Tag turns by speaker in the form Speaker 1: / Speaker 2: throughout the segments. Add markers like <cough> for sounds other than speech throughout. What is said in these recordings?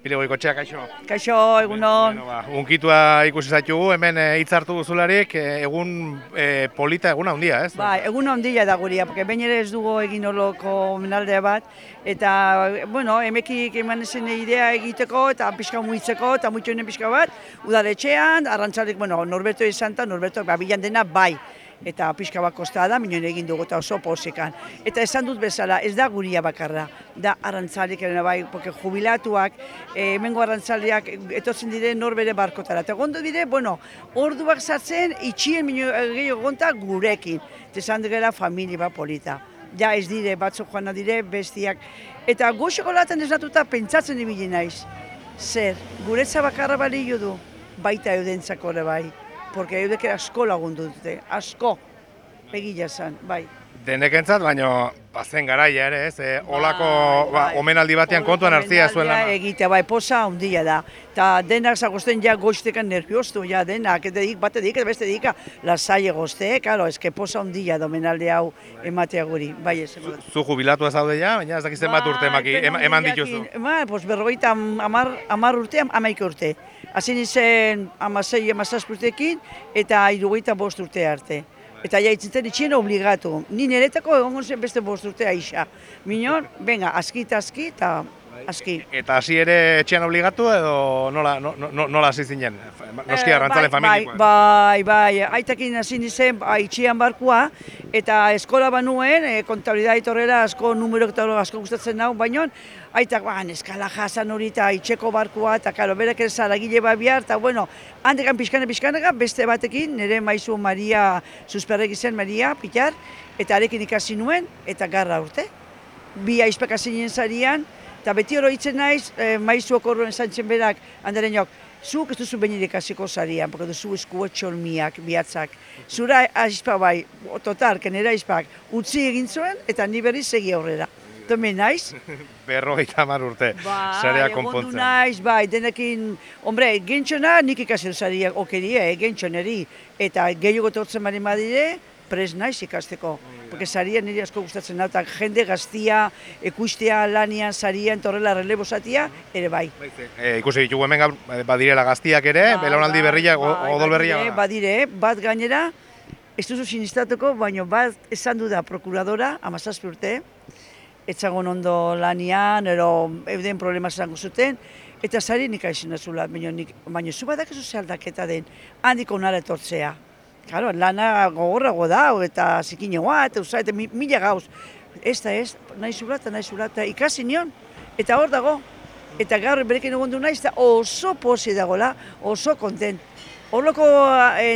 Speaker 1: Pile goikotxea, kaixo.
Speaker 2: Kaixo, egunon.
Speaker 1: Bueno, ba, unkitua ikusi zaitugu, hemen e, hitz hartu duzularik, e, egun e, polita eguna handia, ez?
Speaker 2: Ba, egun handia da guria, porque behin ere ez dugu egin oloko menaldea bat, eta, bueno, emekik eman zen idea egiteko, eta pixka muitzeko, eta muitxo pixka bat, udaletxean, arrantzalik, bueno, Norberto izan eta Norberto, ba, bilan dena bai, eta pixka bat kosta da, minon egin dugu eta oso posekan. Eta esan dut bezala, ez da guria bakarra, da arrantzalik ere bai, porque jubilatuak, e, hemengo arrantzaliak etortzen dire norbere barkotara. Eta gondo dire, bueno, orduak sartzen, itxien mino gehiago gonta gurekin. Eta esan dugera familia bat polita. Ja ez dire, batzuk joan dire, bestiak. Eta goxoko laten ez natuta pentsatzen ibili naiz. Zer, guretza bakarra balio du, baita eudentzako ere bai porque eudek asko lagundu dute, asko, egila zen, bai.
Speaker 1: Denekentzat, baino, bazen garaia ere, ez? E, olako ba, omenaldi batean kontuan hartzia zuen lana.
Speaker 2: Egitea, bai, posa handia da. Ta denak zagosten ja goiztekan nervioztu, ja denak, eta dik, bate dik, eta beste dika, lasai egozte, karo, eske posa handia da omenaldi hau ematea guri, bai ez.
Speaker 1: Zu, zu jubilatu ez daude ja, baina ez dakizen bat urte emaki, eman dituzu.
Speaker 2: Ba, pues berrogeita amar, amar urte, amaik urte. Hasi nintzen amasei, amazazpurtekin, eta irugaita bost urte arte. Eta ja itzintzen itxien obligatu. Ni niretako egongo zen beste bost urte aixa. Minon, venga, aski eta aski eta aski.
Speaker 1: Eta hasi ere etxean obligatu edo nola, no, no, nola hasi zinen? Noski arrantzale
Speaker 2: bai,
Speaker 1: familikoa.
Speaker 2: Bai, bai, bai, aitakin hasi nintzen bai, itxian barkua, eta eskola banuen, e, kontabilidade torrela asko numero eta asko gustatzen nau, baino, aitak, ba, eskala jasan hori eta itxeko barkua, eta karo, berak ere zaragile bat bihar, eta bueno, handekan pixkane pixkaneka, beste batekin, nire maizu Maria, susperrek zen Maria, pitar, eta arekin ikasi nuen, eta garra urte. Bi aizpak hasi nien zarian, eta beti oroitzen naiz, e, maizu okorruen zantzen berak, handaren jok, zuk ez duzu behin ikasiko zarian, porque duzu esku etxolmiak, bihatzak. Zura aizpa bai, total, kenera aizpak, utzi egin zuen, eta ni berriz segi aurrera. Tome naiz? <laughs>
Speaker 1: Berrogeita hamar urte,
Speaker 2: Bai,
Speaker 1: zarea
Speaker 2: egondu
Speaker 1: konpontzen.
Speaker 2: naiz, bai, denekin, hombre, gentxona nik ikasen zaria okeria, eh, gentxoneri, eta gehiago tortzen bari badire, pres naiz ikasteko. Porque saria niri asko gustatzen da, eta jende gaztia, ekustea lanian, sarian, torrela relebo zatia, ere bai.
Speaker 1: E, ikusi ditugu hemen gaur, eh, badirela gaztiak ere,
Speaker 2: Bai,
Speaker 1: belaunaldi berria, go-
Speaker 2: bai,
Speaker 1: odol berria.
Speaker 2: Badire, badire, bat gainera, ez duzu sinistatuko, baina bat esan du da prokuradora, amazazpi urte, etzagon ondo lanian, ero euden problema izango zuten, eta sari nik aixen azula, baina, nik, baina zu badak ez aldaketa den, handik onara etortzea. Claro, lana gogorrago da, eta zikinegoa, eta usa, eta mi- mila gauz. Ez da ez, nahi zula eta nahi zula, eta ikasi nion, eta hor dago. Eta gaur berekin egon du naiz, eta oso posi dagoela, oso kontent. Horloko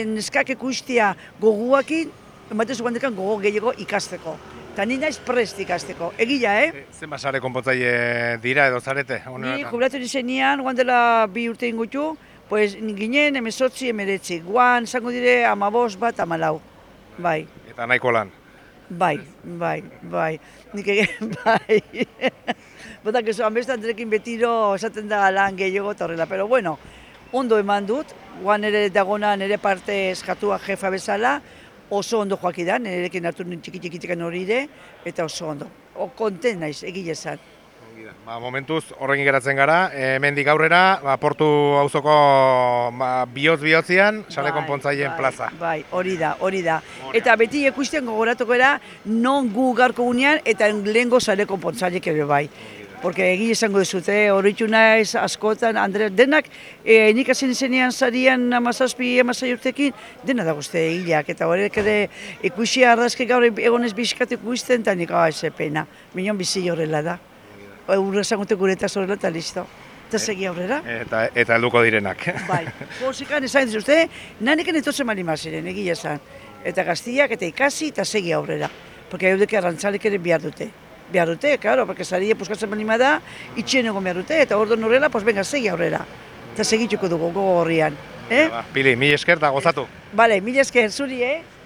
Speaker 2: neskak ikustia goguakin, ematen zuen dekan gogo gehiago ikasteko. Eta ni naiz prest ikasteko. Egia, eh?
Speaker 1: E, Zenba sare konpontzaile dira edo zarete?
Speaker 2: Ni jubilatu nizenean, guan dela bi urte ingutu, pues ginen emezotzi emeretzi. Guan, zango dire, amabos bat amalau. Bai,
Speaker 1: Eta nahiko lan.
Speaker 2: bai, bai, bai. Nik ege, <laughs> bai. Botak ez, hanbestan direkin betiro esaten da lan gehiago eta horrela. Pero bueno, ondo eman dut, guan ere dagona nire parte eskatua jefa bezala, oso ondo joakidan, nirekin hartu nuen txiki txikitikan hori ere, eta oso ondo. O, konten naiz, egile esan.
Speaker 1: Ba, momentuz horrekin geratzen gara, eh, hemendik aurrera, ba, portu auzoko ba, bihotz-bihotzian, sale
Speaker 2: Bai,
Speaker 1: konpontzaileen
Speaker 2: bai,
Speaker 1: plaza.
Speaker 2: Bai, hori da, hori da. Eta beti ikusten gogoratuko era, non gu garko gunean, eta lehengo sale konpontzailek ere bai. Porque egin esango dizute, horitu naiz askotan, Andre, denak, e, nik hasi nizenean zarian amazazpi, amazai urtekin, dena da guzti egileak, eta horrek ere ikusi arrazki gaur egonez bizkat ikusten, eta nik, ah, ze pena, minon bizi horrela da. Urra esangote guretaz horrela, eta listo. Eta segi aurrera.
Speaker 1: Eta, eta helduko direnak. <laughs>
Speaker 2: Bai, posikan esan dituzte, naniken etortzen mali ziren, egia esan. Eta gaztiak eta ikasi eta segi aurrera. Porque eudek arrantzalek ere behar dute. Behar dute, claro, porque saria puskatzen bali da, itxien egon behar dute, eta ordo norrela, pues venga, segi aurrera. Eta segituko dugu gogo horrian. Eh?
Speaker 1: Ba, Pili, mi esker eta gozatu.
Speaker 2: Bale, mila esker, zuri, eh?